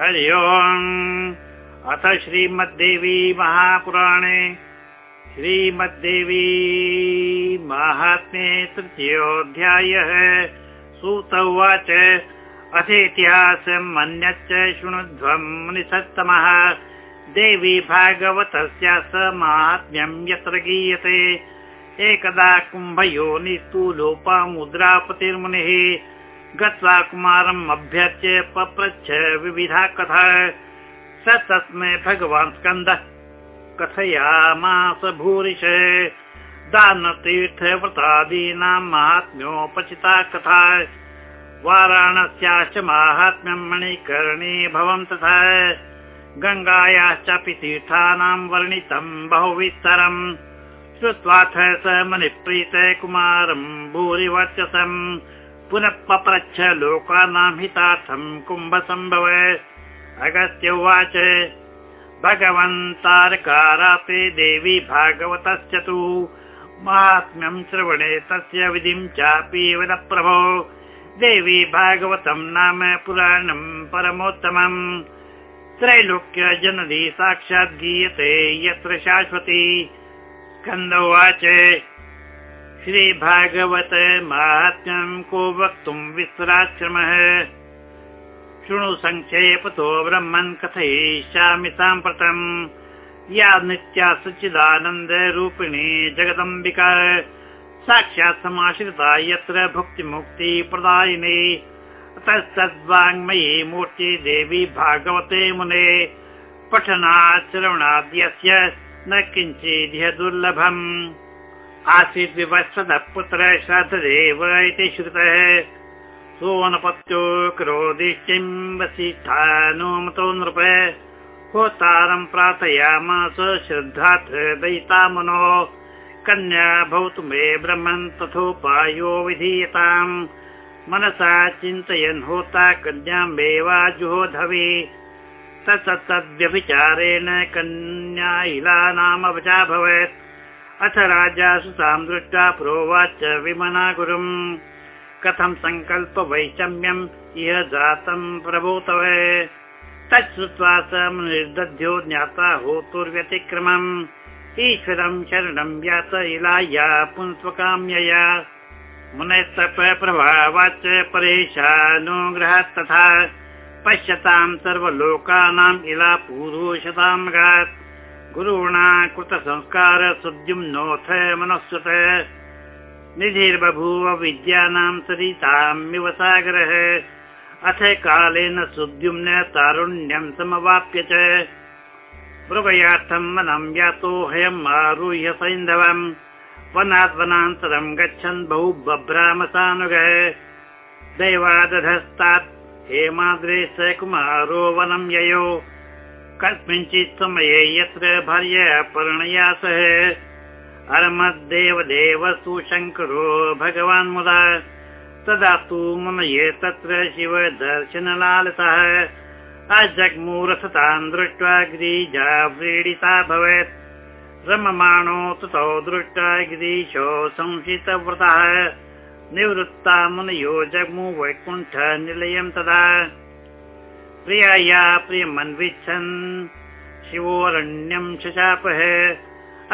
हरि ओम्। अथ श्रीमद्देवी महापुराणे। श्रीमद्देवी माहात्म्ये तृतीयोऽध्यायः। सूत उवाच। अथेतिहासम् अन्यच्च शृणुध्वम् मुनिसत्तमः। देवी भागवतस्य स माहात्म्यम् यत्र गीयते। एकदा कुम्भयो लोपामुद्रापतिर्मुनिः गत्वा कुमारम् अभ्यर्च्य पप्रच्छ विविधा कथा। स तस्मै भगवान् स्कन्दः। कथयामास भूरिश दानतीर्थव्रतादीनां महात्म्योपचिता कथा। वाराणस्याश्च माहात्म्यं मणिकर्णी भवं तथा। गङ्गायाश्चापि तीर्थानां वर्णितं बहुविस्तरम्। श्रुत्वाथ स मणिप्रीत कुमारं भूरिवर्चसम् पुनः पप्रच्छ लोकानां हितार्थम् कुम्भसम्भव अगस्त्य उवाच भगवन्तारकारापि देवी भागवतश्च तु। महात्म्यम् श्रवणे तस्य विधिं चापि वद प्रभो। देवी भागवतम् नाम पुराणम् परमोत्तमम्। त्रैलोक्य जननी साक्षात् गीयते यत्र शाश्वती। स्कन्द उवाच श्रीभागवत माहात्म्यम् को वक्तुम् विस्तराश्रमः शृणु सङ्क्षेपतो ब्रह्मन् कथयिष्यामि साम्प्रतम् या नित्या सच्चिदानन्दरूपिणी जगदम्बिका। साक्षात् समाश्रिता यत्र भुक्तिमुक्ति प्रदायिनी। तत्सद्वाङ्मयी मूर्ति देवी भागवते मुने। पठनात् श्रवणाद्यस्य न किञ्चिद् दुर्लभम् आसीत् विवत्सदः पुत्र श्रद्धदेव इति श्रुतः। सोनपत्यो क्रोधिष्टिम् वसिष्ठानुमतो नृप। होतारम् प्रार्थयामास श्रद्धात् दयिता मनो कन्या भवतु मे ब्रह्मन् तथोपायो विधीयताम्। मनसा चिन्तयन् होता कन्यामेवाजुहोधवि तत्तद्व्यभिचारेण कन्या इला नाम भवेत् अथ राजा सुतां दृष्ट्वा प्रोवाच विमना गुरुम्। कथं सङ्कल्प वैषम्यम् इह जातम् प्रभूतव। तच्छ्रुत्वा स निर्दध्यो ज्ञाता होतुर्व्यतिक्रमम्। ईश्वरम् शरणम् व्यात इलाया पुंस्वकाम्यया मुनस्तप प्रभावाच परेशानुग्रहात् तथा पश्यताम् सर्वलोकानाम् इला पूर्वशताम् गुरुणा कृतसंस्कार सुद्युम्नोऽथ मनस्वत निधिर्बभूव विद्यानां सरितामिव सागरः। अथ कालेन सुद्युम्न तारुण्यं समवाप्य च। मृगयार्थं वनं यातो हयम् आरुह्य सैन्धवम्। वनात् वनान्तरं गच्छन् बहु बभ्रामसानुगः दैवादधस्तात् हेमाद्रे स कुमारो वनं ययो कस्मिंश्चित् समये यत्र भार्य पर्णया सह अरमद्देवदेवस्तु शङ्करो भगवान् मुदा। तदा तु मुनये तत्र शिव दर्शनलालसः अजग्मूरथतान् दृष्ट्वा गिरिजा व्रीडिता भवेत्। रममाणो ततो दृष्ट्वा गिरीशो संशितव्रतः। निवृत्ता मुनयो जग्मु वैकुण्ठ निलयम् तदा प्रियाया प्रियमन्विच्छन्। शिवोरण्यम् शशापः।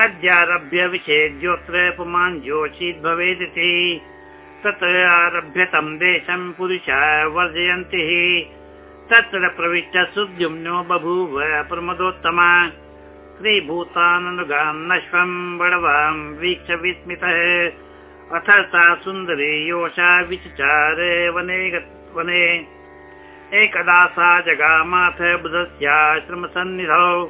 अद्यारभ्य विषेद्योऽत्र पुमान् जोषित् भवेदिति। तत्र आरभ्य तम् देशम् पुरुषा वर्जयन्ति। तत्र प्रविश्य सुद्युम्नो बभूव प्रमदोत्तमा। श्रीभूताननुगान्नश्वम् बडवाम् वीक्ष विस्मितः। अथ सा सुन्दरी योषा विचचार वने वने एकदा सा जगामाथ बुधस्याश्रमसन्निधौ।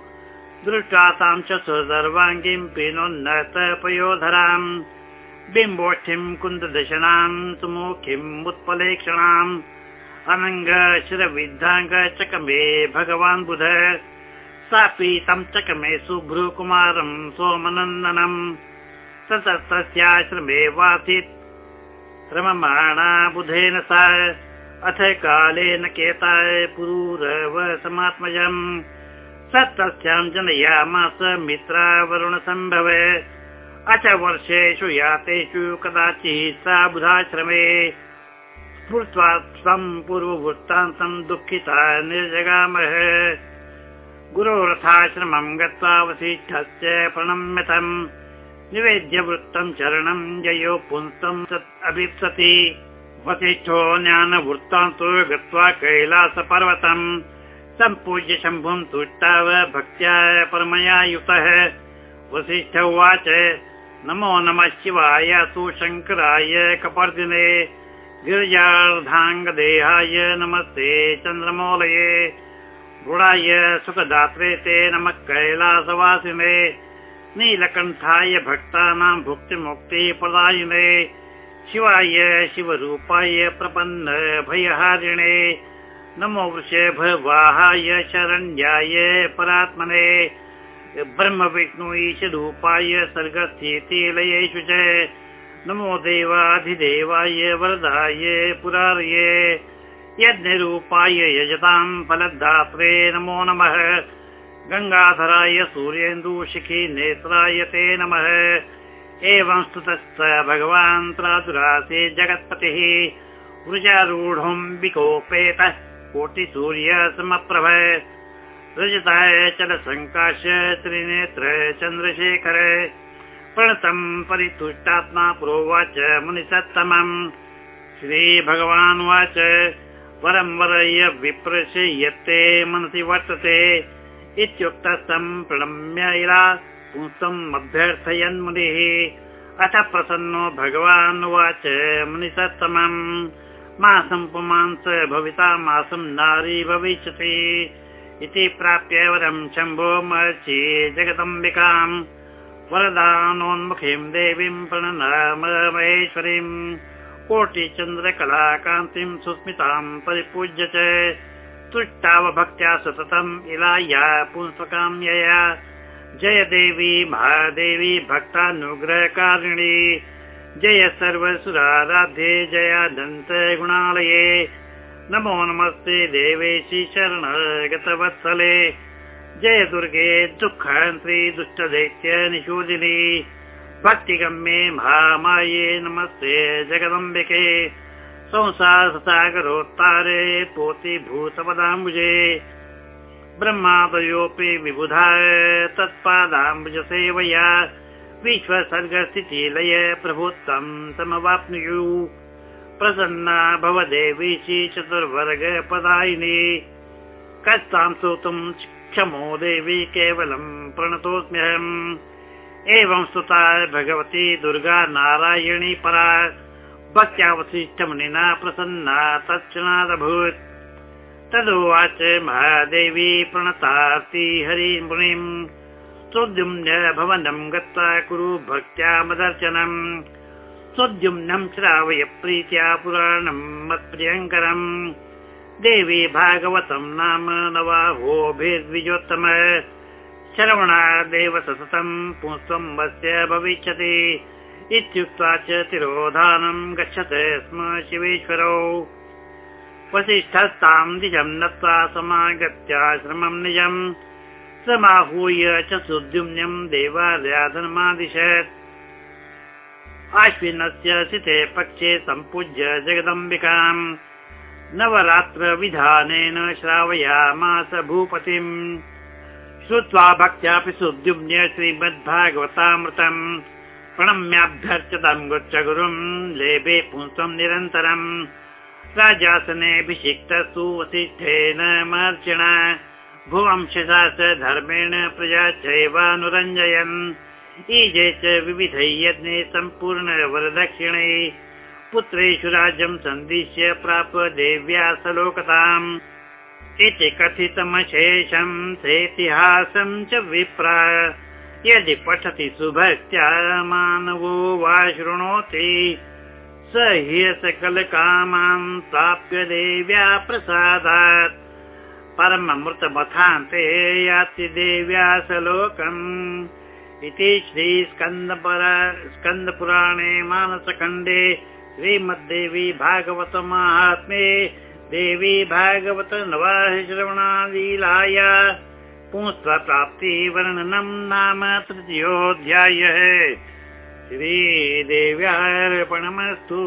दृष्ट्वा तां च सर्वाङ्गीं पिनोन्नत पयोधराम्। बिम्बोष्ठीं कुन्ददशनां सुमुखीम् उत्पलेक्षणाम्। अनङ्ग शिरविद्धाङ्ग चकमे भगवान् बुध। सापि तं चकमे सुभ्रुकुमारं सोमनन्दनम्। तस्याश्रमे वासीत्। रममाणा बुधेन सा अथ कालेन केताय पुरूरव समात्मजम्। स तस्यां जनयामास मित्रावरुणसम्भव। अथ वर्षेषु यातेषु कदाचित् सा बुधाश्रमे। स्फूर्त्वा स्वं पूर्ववृत्तान्तं दुःखिता निर्जगामः गुरोरथाश्रमं गत्वा वसिष्ठस्य प्रणम्यतम्। निवेद्य वृत्तं चरणं जयो पुंस्तं अभीप्सति वसिष्ठो ज्ञानवृत्तान्तो गत्वा कैलासपर्वतम्। सम्पूज्य शम्भुं तुष्टाव भक्त्या परमया युतः वसिष्ठ उवाच नमो नमः शिवाय तु शङ्कराय कपर्दिने। गिरिजार्धाङ्गदेहाय नमस्ते चन्द्रमौलये। गुणाय सुखदात्रे ते नमः कैलासवासिने। नीलकण्ठाय भक्तानां भुक्तिमुक्तिप्रदायिने शिवाय शिवरूपाय प्रपन्न भयहारिणे नमो वृषभवाहाय शरण्याय परात्मने ब्रह्म विष्णु ईशरूपाय सर्गस्थितिलयेषु च नमो देवाधिदेवाय वरदाय पुरारये यज्ञरूपाय यजतां फलदात्रे नमो नमः। गङ्गाधराय सूर्येन्दुशिखि नेत्राय ते नमः एवं स्तुतश्च भगवान् त्रातुरासे जगत्पतिः। वृजारूढुं विकोपेतः। कोटिसूर्य समप्रभ। रजताय चलसङ्काश त्रिनेत्र चन्द्रशेखर। प्रणतं परितुष्टात्मा प्रोवाच मुनिसत्तमम्। श्रीभगवानुवाच। वरं वरय विप्रश यत्ते मनसि वर्तते। इत्युक्तस्थं प्रणम्य इरा पुंसम् अभ्यर्थयन् मुनिः अथ प्रसन्नो भगवान् उवाच मुनिसत्तमम्। मासं पुमांस भविता मासं नारी भविष्यति। इति प्राप्य वरं शम्भो मर्चि जगदम्बिकाम्। वरदानोन्मुखीं देवीं प्रणनाम महेश्वरीम्। कोटिचन्द्रकलाकान्तिं सुस्मितां परिपूज्य च। तुष्टावभक्त्या सततम् इलाया पुंसकाम्यया जय देवी महादेवी भक्तानुग्रहकारिणी। जय सर्वसुराराध्ये जयादन्त गुणालये। नमो नमस्ते देवेशी शरण गतवत्सले जय दुर्गे दुःखहन्त्री दुष्टदैत्य निषोदिनी भक्तिगम्ये महामाये नमस्ते जगदम्बिके। संसारसागरोत्तारे पोति भूतपदाम्बुजे ब्रह्मादयोऽपि विबुधाय तत्पादाम्बुज सेवया विश्वसर्गस्थितिलय प्रभुत्वं समवाप्नुयुः। प्रसन्ना भवदेवीशी चतुर्वर्गपदायिनी। कस्तां स्तोतुम् क्षमो देवी केवलं प्रणतोऽस्म्यहम्। एवं स्तुता भगवती दुर्गा नारायणी परा। भक्त्यावशिष्टमुनिना प्रसन्ना तत्क्षणादभूत् तदुवाच महादेवी प्रणतार्ति हरिमुनिम् सोद्युम्न भवनं गत्वा कुरु भक्त्या मदर्शनम् सोद्युम्नं श्रावय प्रीत्या पुराणम् मत्प्रियङ्करम्। देवी भागवतं नाम नवाहोभिर्द्विजोत्तम। श्रवणादेव सततं पुंस्त्वं वस्य भविष्यति। इत्युक्त्वा च तिरोधानं गच्छते स्म शिवेश्वरौ वसिष्ठस्तां दिशं नत्वा समागत्याश्रमं निजम्। समाहूय च सुद्युम्न्यं देवालयाधनमादिशत्। आश्विनस्य सिते पक्षे सम्पूज्य जगदम्बिकाम्। नवरात्रविधानेन श्रावयामास भूपतिम् श्रुत्वा भक्त्यापि सुद्युम्य श्रीमद्भागवतामृतम्। प्रणम्याभ्यर्चतम् गच्छ गुरुम् लेभे पुंसम् निरन्तरम् राजासनेऽभिषिक्तस्तु वसिष्ठेन मार्चिण भुवंशशास धर्मेण प्रजा चैवानुरञ्जयन्। ईजे च विविधै यज्ञे सम्पूर्ण वरदक्षिणै पुत्रेषु राज्यं सन्दिश्य प्राप देव्या सलोकताम् इति कथितमशेषं सेतिहासं च विप्रा। यदि पठति सुभक्त्या मानवो वा शृणोति स हि सकलकामान् प्राप्य देव्या प्रसादात्। परममृतमथान्ते याति देव्या सलोकम्। इति श्रीस्कन्दपर स्कन्दपुराणे मानसखण्डे श्रीमद्देवी भागवत माहात्म्ये देवी भागवत नवाः श्रवणालीलाया। पुंस्त्वप्राप्तिवर्णनं नाम तृतीयोऽध्यायः श्रीदेव्यार्पणमस्तु